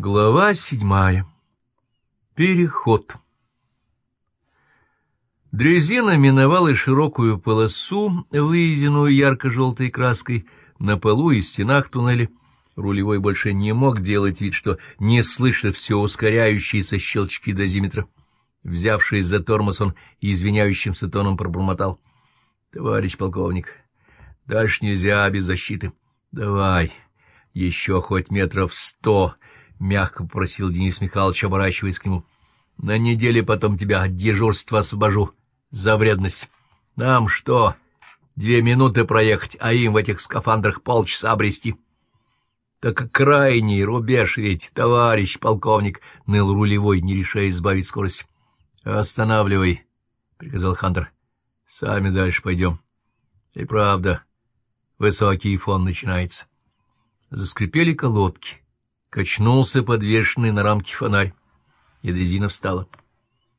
Глава седьмая. Переход. Дрезина миновала широкую полосу, выведенную ярко-желтой краской, на полу и стенах туннеля. Рулевой больше не мог делать вид, что не слышит все ускоряющиеся щелчки дозиметра. Взявшись за тормоз, он извиняющимся тоном пробормотал. — Товарищ полковник, дальше нельзя без защиты. — Давай, еще хоть метров сто, — мягко попросил Денис Михайлович, оборачиваясь к нему. — На неделе потом тебя от дежурства освобожу за вредность. Нам что, две минуты проехать, а им в этих скафандрах полчаса обрести? — Так крайний рубеж ведь, товарищ полковник, — ныл рулевой, не решая избавить скорость. — Останавливай, — приказал Хантер. — Сами дальше пойдем. И правда, высокий фон начинается. Заскрипели колодки. Качнулся подвешенный на рамке фонарь, и дрезина встала.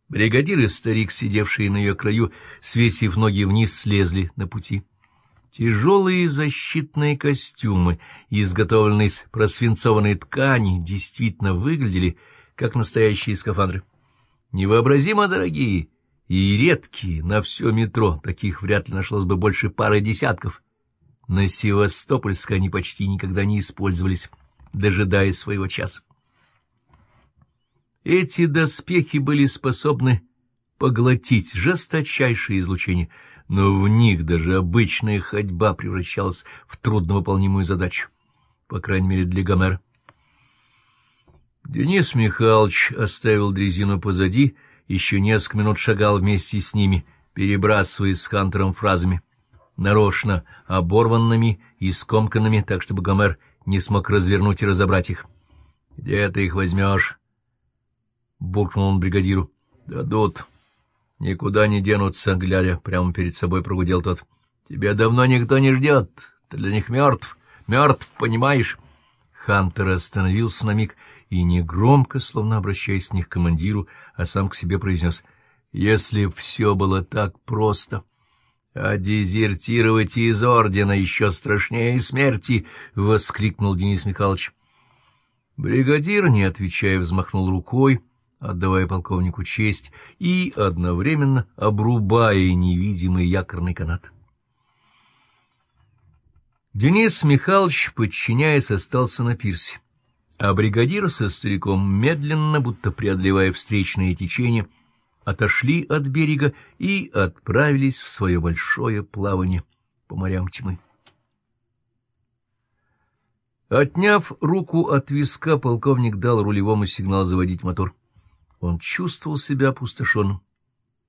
Бригадир и старик, сидевшие на ее краю, свесив ноги вниз, слезли на пути. Тяжелые защитные костюмы, изготовленные из просвинцованной ткани, действительно выглядели как настоящие скафандры. Невообразимо дорогие и редкие на все метро, таких вряд ли нашлось бы больше пары десятков. На Севастопольской они почти никогда не использовались дожидаясь своего часа. Эти доспехи были способны поглотить жесточайшее излучение, но в них даже обычная ходьба превращалась в трудновыполнимую задачу, по крайней мере для Гомера. Денис Михайлович оставил дрезину позади, еще несколько минут шагал вместе с ними, перебрасываясь с Хантером фразами, нарочно оборванными и скомканными, так чтобы Гомер не смог развернуть и разобрать их. — Где ты их возьмешь? — буркнул он бригадиру. — Дадут. Никуда не денутся, глядя, прямо перед собой прогудел тот. — Тебя давно никто не ждет. Ты для них мертв. Мертв, понимаешь? Хантер остановился на миг и негромко, словно обращаясь не к командиру, а сам к себе произнес. — Если б все было так просто... А дезертировать из ордена еще страшнее смерти! — воскликнул Денис Михайлович. Бригадир, не отвечая, взмахнул рукой, отдавая полковнику честь и одновременно обрубая невидимый якорный канат. Денис Михайлович, подчиняясь, остался на пирсе, а бригадир со стариком, медленно, будто преодолевая встречные течения, — отошли от берега и отправились в свое большое плавание по морям тьмы. Отняв руку от виска, полковник дал рулевому сигнал заводить мотор. Он чувствовал себя опустошенным.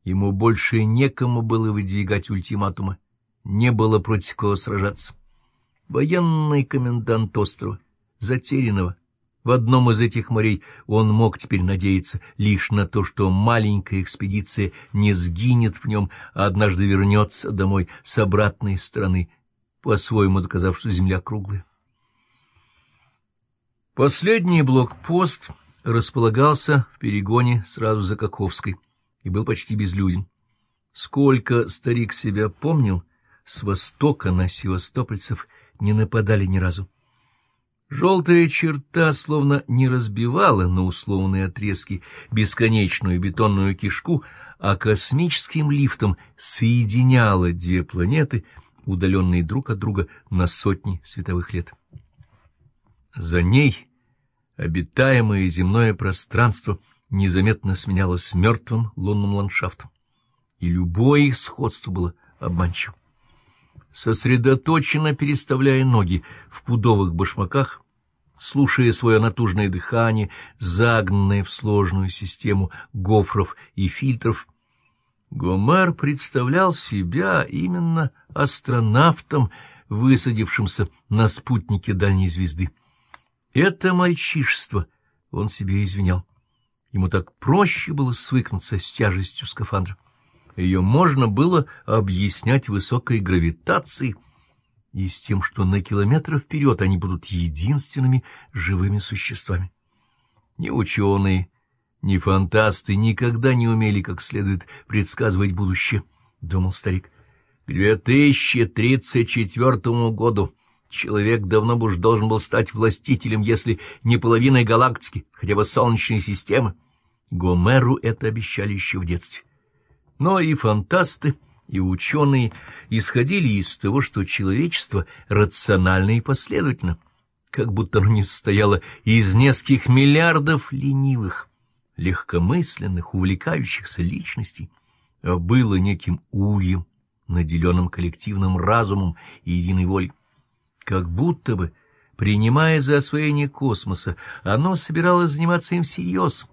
Ему больше некому было выдвигать ультиматумы, не было против кого сражаться. Военный комендант острова, затерянного, в одном из этих морей он мог теперь надеяться лишь на то, что маленькая экспедиция не сгинет в нем, а однажды вернется домой с обратной стороны, по-своему доказав, что земля круглая. Последний блокпост располагался в перегоне сразу за Каховской и был почти безлюден. Сколько старик себя помнил, с востока на севастопольцев не нападали ни разу. Желтая черта словно не разбивала на условные отрезки бесконечную бетонную кишку, а космическим лифтом соединяла две планеты, удаленные друг от друга на сотни световых лет. За ней обитаемое земное пространство незаметно сменялось мертвым лунным ландшафтом, и любое их сходство было обманчивым сосредоточенно переставляя ноги в пудовых башмаках, слушая свое натужное дыхание, загнанное в сложную систему гофров и фильтров, Гомер представлял себя именно астронавтом, высадившимся на спутнике дальней звезды. Это мальчишество он себе извинял. Ему так проще было свыкнуться с тяжестью скафандра. Ее можно было объяснять высокой гравитацией и с тем, что на километр вперед они будут единственными живыми существами. Ни ученые, ни фантасты никогда не умели как следует предсказывать будущее, — думал старик. — К 2034 году Человек давно бы уж должен был стать властителем, если не половиной галактики, хотя бы Солнечной системы. Гомеру это обещали еще в детстве. Но и фантасты, и ученые исходили из того, что человечество рационально и последовательно, как будто оно не состояло из нескольких миллиардов ленивых, легкомысленных, увлекающихся личностей, а было неким ульем, наделенным коллективным разумом и единой волей. Как будто бы, принимая за освоение космоса, оно собиралось заниматься им всерьез,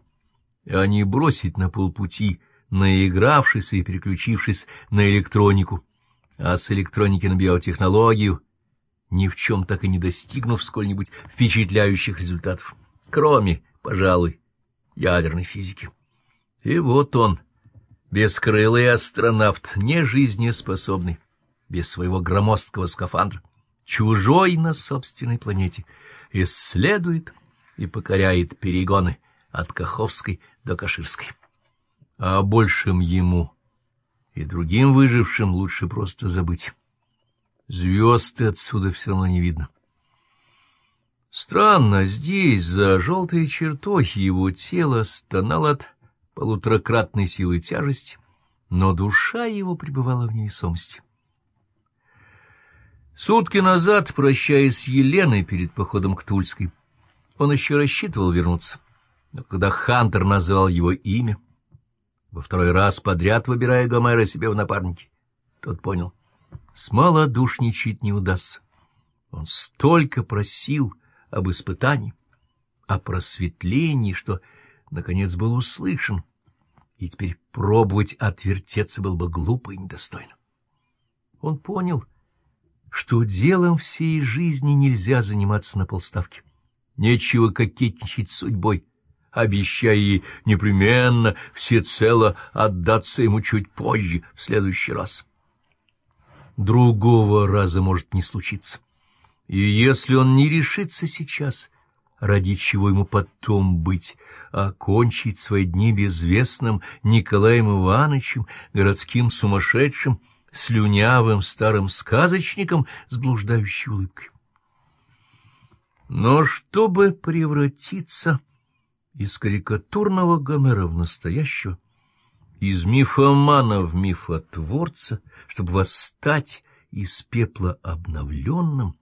а не бросить на полпути, наигравшись и переключившись на электронику, а с электроники на биотехнологию, ни в чем так и не достигнув сколь-нибудь впечатляющих результатов, кроме, пожалуй, ядерной физики. И вот он, бескрылый астронавт, не жизнеспособный, без своего громоздкого скафандра, чужой на собственной планете, исследует и покоряет перегоны от Каховской до Каширской. А о большем ему и другим выжившим лучше просто забыть. Звезды отсюда все равно не видно. Странно, здесь, за желтой чертой, его тело стонало от полуторакратной силы тяжести, но душа его пребывала в невесомости. Сутки назад, прощаясь с Еленой перед походом к Тульской, он еще рассчитывал вернуться. Но когда Хантер назвал его имя, во второй раз подряд выбирая Гомера себе в напарники, тот понял, смолодушничать не удастся. Он столько просил об испытании, о просветлении, что, наконец, был услышан, и теперь пробовать отвертеться было бы глупо и недостойно. Он понял — что делом всей жизни нельзя заниматься на полставки. Нечего кокетничать судьбой, обещая ей непременно всецело отдаться ему чуть позже, в следующий раз. Другого раза может не случиться. И если он не решится сейчас, ради чего ему потом быть, окончить свои дни безвестным Николаем Ивановичем, городским сумасшедшим, слюнявым старым сказочником с блуждающей улыбкой. Но чтобы превратиться из карикатурного Гомера в настоящего, из мифомана в мифотворца, чтобы восстать из пепла обновленным,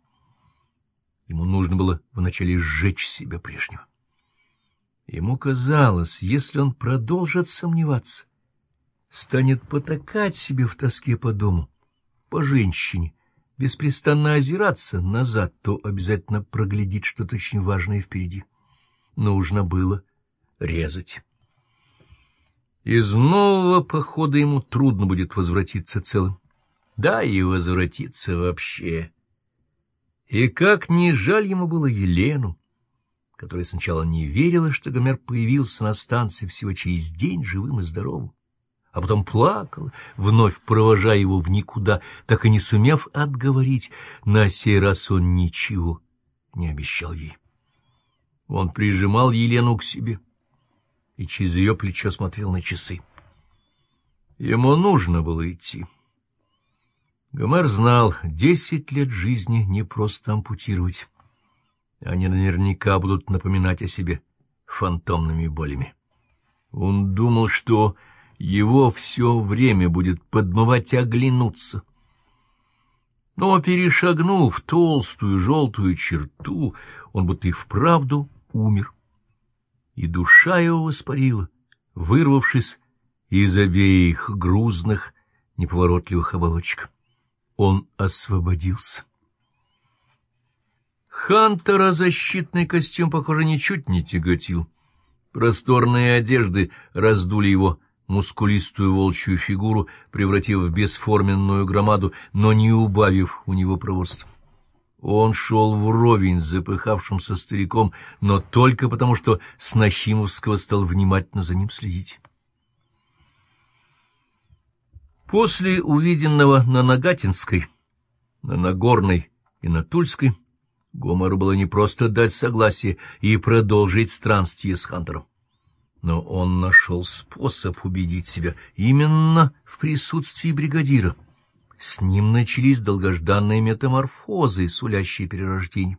ему нужно было вначале сжечь себя прежнего. Ему казалось, если он продолжит сомневаться, станет потакать себе в тоске по дому, по женщине, беспрестанно озираться назад, то обязательно проглядит что-то очень важное впереди. Нужно было резать. Из нового похода ему трудно будет возвратиться целым. Да и возвратиться вообще. И как не жаль ему было Елену, которая сначала не верила, что Гомер появился на станции всего через день живым и здоровым а потом плакала, вновь провожая его в никуда, так и не сумев отговорить. На сей раз он ничего не обещал ей. Он прижимал Елену к себе и через ее плечо смотрел на часы. Ему нужно было идти. Гомер знал, десять лет жизни не просто ампутировать. Они наверняка будут напоминать о себе фантомными болями. Он думал, что его все время будет подмывать оглянуться. Но, перешагнув толстую желтую черту, он будто и вправду умер. И душа его воспарила, вырвавшись из обеих грузных, неповоротливых оболочек. Он освободился. Хантера защитный костюм, похоже, ничуть не тяготил. Просторные одежды раздули его мускулистую волчью фигуру, превратив в бесформенную громаду, но не убавив у него проворства. Он шел вровень с запыхавшимся стариком, но только потому, что с Нахимовского стал внимательно за ним следить. После увиденного на Нагатинской, на Нагорной и на Тульской, Гомору было не просто дать согласие и продолжить странствие с Хантером. Но он нашел способ убедить себя именно в присутствии бригадира, С ним начались долгожданные метаморфозы, сулящие перерождение.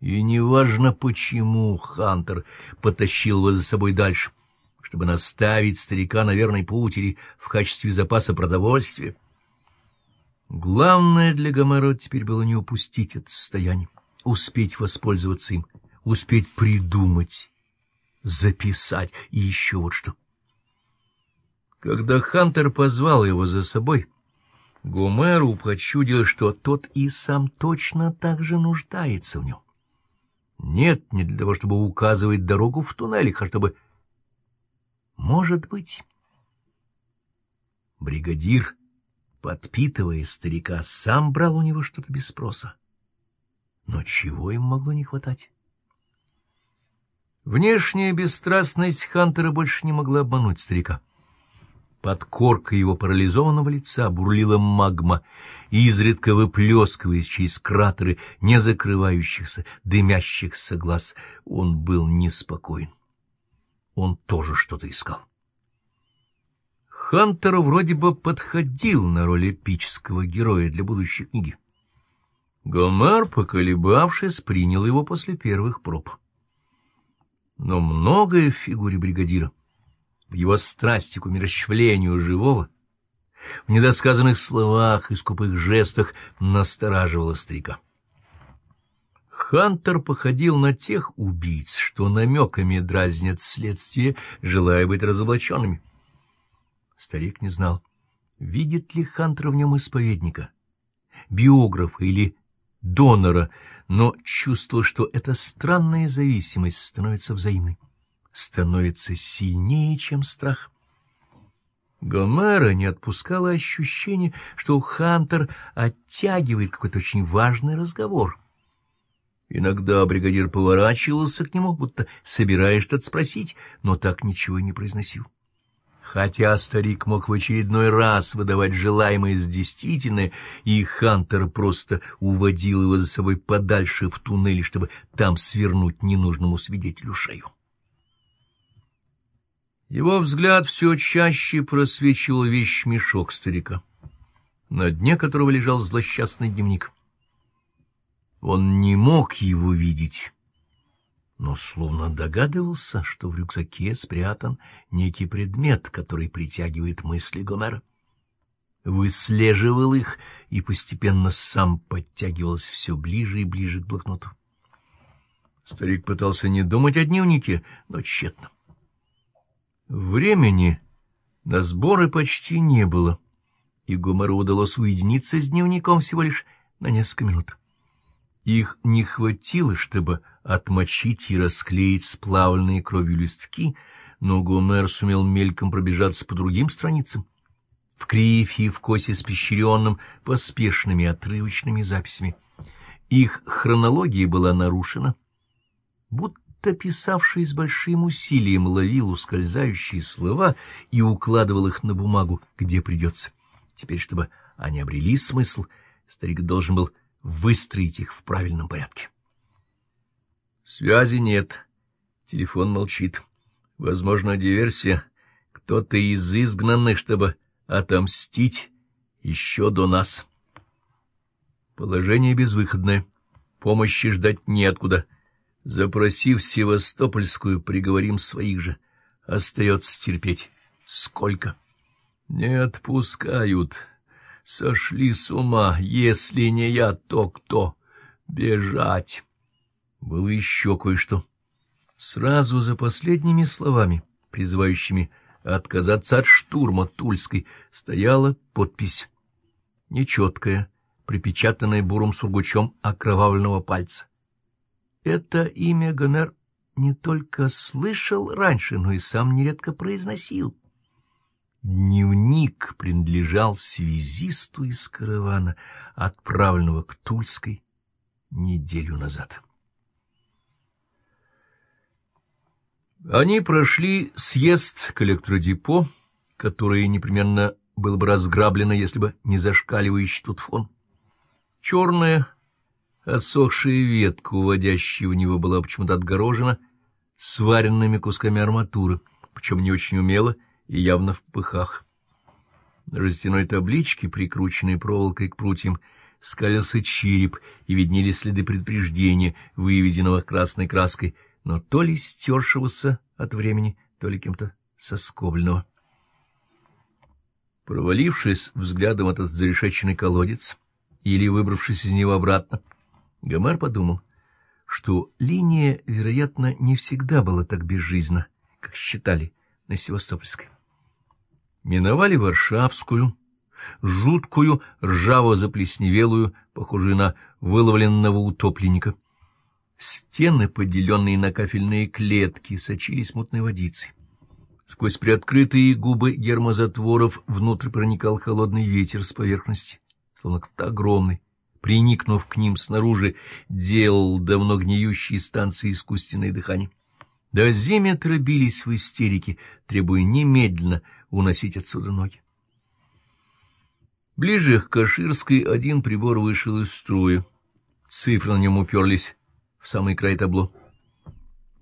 И неважно почему Хантер потащил его за собой дальше, чтобы наставить старика на верный путь или в качестве запаса продовольствия. Главное для Гомера теперь было не упустить это состояние, успеть воспользоваться им, успеть придумать, записать и еще вот что. Когда Хантер позвал его за собой, Гомеру почудилось, что тот и сам точно так же нуждается в нем. Нет, не для того, чтобы указывать дорогу в туннелях, а чтобы... Может быть... Бригадир, подпитывая старика, сам брал у него что-то без спроса. Но чего им могло не хватать? Внешняя бесстрастность Хантера больше не могла обмануть старика. Под коркой его парализованного лица бурлила магма, изредка выплескиваясь через кратеры не закрывающихся, дымящихся глаз. Он был неспокоен. Он тоже что-то искал. Хантер вроде бы подходил на роль эпического героя для будущей книги. Гомер, поколебавшись, принял его после первых проб. Но многое в фигуре бригадира — в его страсти к умерщвлению живого, в недосказанных словах и скупых жестах настораживала старика. Хантер походил на тех убийц, что намеками дразнят следствие, желая быть разоблаченными. Старик не знал, видит ли Хантер в нем исповедника, биографа или донора, но чувствовал, что эта странная зависимость становится взаимной становится сильнее, чем страх. Гомера не отпускало ощущение, что Хантер оттягивает какой-то очень важный разговор. Иногда бригадир поворачивался к нему, будто собираясь что-то спросить, но так ничего не произносил. Хотя старик мог в очередной раз выдавать желаемое с действительное, и Хантер просто уводил его за собой подальше в туннель, чтобы там свернуть ненужному свидетелю шею. Его взгляд все чаще просвечивал вещь-мешок старика, на дне которого лежал злосчастный дневник. Он не мог его видеть, но словно догадывался, что в рюкзаке спрятан некий предмет, который притягивает мысли Гомера. Выслеживал их и постепенно сам подтягивался все ближе и ближе к блокноту. Старик пытался не думать о дневнике, но тщетно. Времени на сборы почти не было, и Гомеру удалось уединиться с дневником всего лишь на несколько минут. Их не хватило, чтобы отмочить и расклеить сплавленные кровью листки, но Гомер сумел мельком пробежаться по другим страницам, в крифе и в косе с пещеренным, поспешными отрывочными записями. Их хронология была нарушена, будто будто писавший с большим усилием ловил ускользающие слова и укладывал их на бумагу, где придется. Теперь, чтобы они обрели смысл, старик должен был выстроить их в правильном порядке. Связи нет. Телефон молчит. Возможно, диверсия. Кто-то из изгнанных, чтобы отомстить еще до нас. Положение безвыходное. Помощи ждать неоткуда. Запросив Севастопольскую, приговорим своих же. Остается терпеть. Сколько? Не отпускают. Сошли с ума. Если не я, то кто? Бежать. Было еще кое-что. Сразу за последними словами, призывающими отказаться от штурма Тульской, стояла подпись. Нечеткая, припечатанная бурым сургучом окровавленного пальца. Это имя Гомер не только слышал раньше, но и сам нередко произносил. Дневник принадлежал связисту из каравана, отправленного к Тульской неделю назад. Они прошли съезд к электродепо, которое непременно было бы разграблено, если бы не зашкаливающий тут фон. Черное, Отсохшая ветка, уводящая в него, была почему-то отгорожена сваренными кусками арматуры, причем не очень умело и явно в пыхах. На жестяной табличке, прикрученной проволокой к прутьям, скалился череп, и виднелись следы предупреждения, выведенного красной краской, но то ли стершегося от времени, то ли кем-то соскобленного. Провалившись взглядом этот зарешеченный колодец, или выбравшись из него обратно, Гомер подумал, что линия, вероятно, не всегда была так безжизненна, как считали на Севастопольской. Миновали Варшавскую, жуткую, ржаво-заплесневелую, похожую на выловленного утопленника. Стены, поделенные на кафельные клетки, сочились мутной водицей. Сквозь приоткрытые губы гермозатворов внутрь проникал холодный ветер с поверхности, словно кто-то огромный, приникнув к ним снаружи, делал давно гниющие станции искусственное дыхание. Дозиметры бились в истерике, требуя немедленно уносить отсюда ноги. Ближе к Каширской один прибор вышел из струя. Цифры на нем уперлись в самый край табло.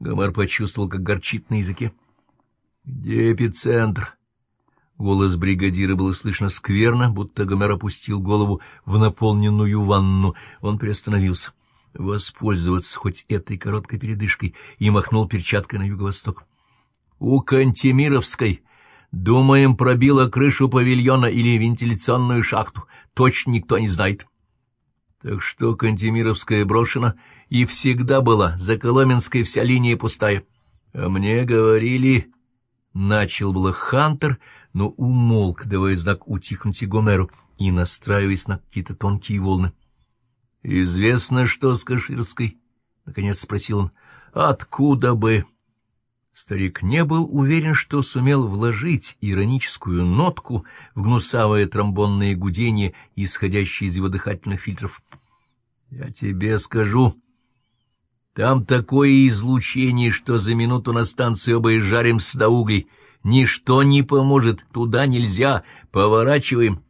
Гомер почувствовал, как горчит на языке. — Где эпицентр? Голос бригадира было слышно скверно, будто Гомер опустил голову в наполненную ванну. Он приостановился. Воспользоваться хоть этой короткой передышкой и махнул перчаткой на юго-восток. — У Кантемировской Думаем, пробила крышу павильона или вентиляционную шахту. Точно никто не знает. Так что Кантемировская брошена и всегда была, за Коломенской вся линия пустая. А мне говорили... Начал было Хантер, но умолк, давая знак утихнуть и Гомеру и настраиваясь на какие-то тонкие волны. — Известно, что с Каширской? — наконец спросил он. — Откуда бы? Старик не был уверен, что сумел вложить ироническую нотку в гнусавое тромбонное гудение, исходящее из его дыхательных фильтров. — Я тебе скажу, там такое излучение, что за минуту на станции оба изжаримся до углей. Ничто не поможет, туда нельзя, поворачиваем.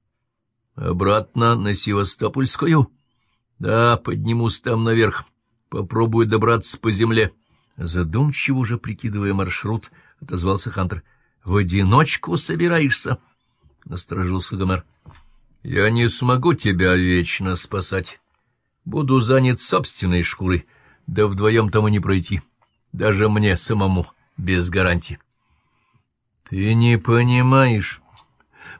— Обратно на Севастопольскую? — Да, поднимусь там наверх, попробую добраться по земле. — Задумчиво уже прикидывая маршрут, отозвался Хантер. — В одиночку собираешься? — насторожился Гомер. — Я не смогу тебя вечно спасать. Буду занят собственной шкурой, да вдвоем тому не пройти. Даже мне самому, без гарантии. — Ты не понимаешь.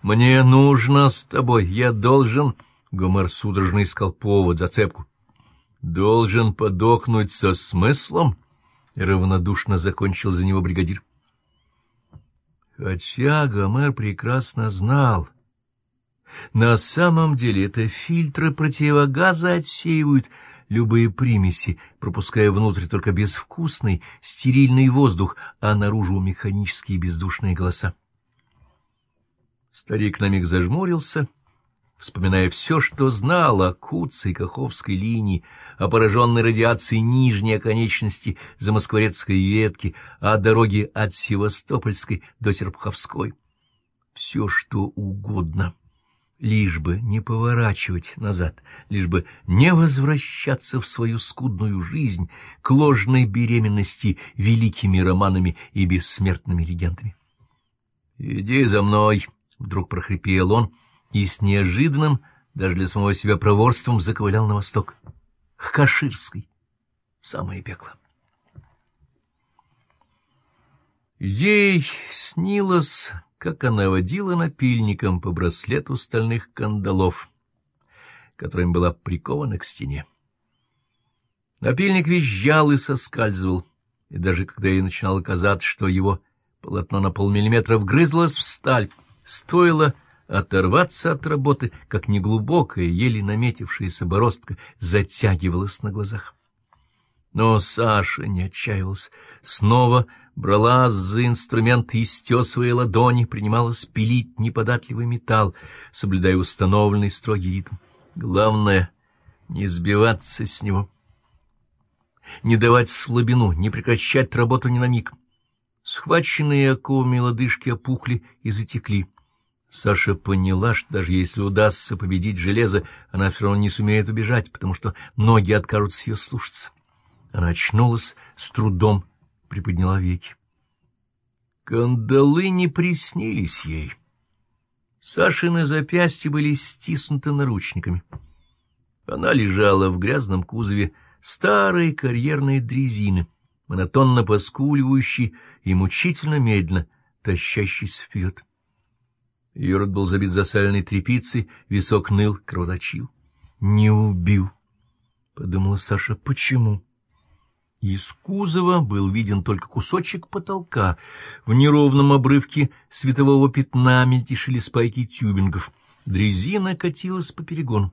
Мне нужно с тобой. Я должен... Гомер судорожно искал повод, зацепку. — Должен подохнуть со смыслом? —— равнодушно закончил за него бригадир. Хотя Гомер прекрасно знал. На самом деле это фильтры противогаза отсеивают любые примеси, пропуская внутрь только безвкусный, стерильный воздух, а наружу механические бездушные голоса. Старик на миг зажмурился — вспоминая все, что знал о Куце и Каховской линии, о пораженной радиации нижней оконечности Замоскворецкой ветки, о дороге от Севастопольской до Серпуховской. Все, что угодно, лишь бы не поворачивать назад, лишь бы не возвращаться в свою скудную жизнь к ложной беременности великими романами и бессмертными легендами. — Иди за мной! — вдруг прохрипел он — и с неожиданным, даже для самого себя проворством, заковылял на восток, к Каширской, самое пекло. Ей снилось, как она водила напильником по браслету стальных кандалов, которым была прикована к стене. Напильник визжал и соскальзывал, и даже когда ей начинало казаться, что его полотно на полмиллиметра вгрызлось в сталь, стоило Оторваться от работы, как неглубокая, еле наметившаяся бороздка, затягивалась на глазах. Но Саша не отчаивался. Снова брала за инструмент и, стесывая ладони, принималась пилить неподатливый металл, соблюдая установленный строгий ритм. Главное — не сбиваться с него, не давать слабину, не прекращать работу ни на миг. Схваченные оковами лодыжки опухли и затекли. Саша поняла, что даже если удастся победить железо, она все равно не сумеет убежать, потому что ноги откажутся ее слушаться. Она очнулась, с трудом приподняла веки. Кандалы не приснились ей. Сашины запястья были стиснуты наручниками. Она лежала в грязном кузове старой карьерной дрезины, монотонно поскуливающей и мучительно медленно тащащейся вперед. Ее рот был забит засаленной тряпицей, висок ныл, кровоточил. «Не убил», — подумала Саша, — «почему?» Из кузова был виден только кусочек потолка. В неровном обрывке светового пятна мельтешили спайки тюбингов. Дрезина катилась по перегону.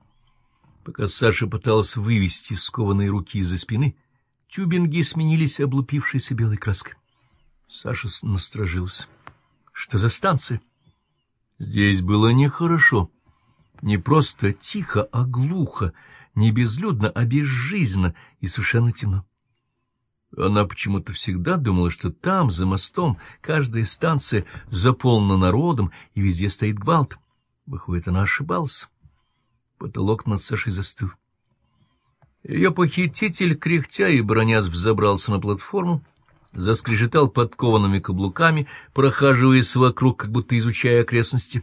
Пока Саша пыталась вывести скованные руки из-за спины, тюбинги сменились облупившейся белой краской. Саша насторожился. Что за станция? Здесь было нехорошо. Не просто тихо, а глухо, не безлюдно, а безжизненно и совершенно темно. Она почему-то всегда думала, что там, за мостом, каждая станция заполнена народом, и везде стоит гвалт. Выходит, она ошибалась. Потолок над Сашей застыл. Ее похититель, кряхтя и бронясь, взобрался на платформу, заскрежетал подкованными каблуками, прохаживаясь вокруг, как будто изучая окрестности.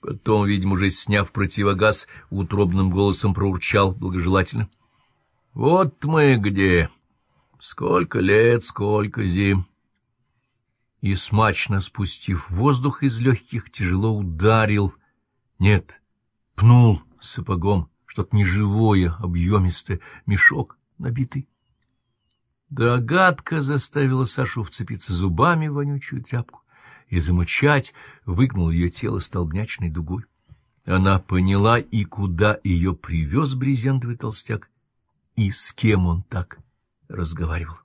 Потом, видимо, уже сняв противогаз, утробным голосом проурчал благожелательно. — Вот мы где! Сколько лет, сколько зим! И, смачно спустив воздух из легких, тяжело ударил. Нет, пнул сапогом что-то неживое, объемистое, мешок набитый. Догадка заставила Сашу вцепиться зубами в вонючую тряпку и замычать, выгнул ее тело столбнячной дугой. Она поняла, и куда ее привез брезентовый толстяк, и с кем он так разговаривал.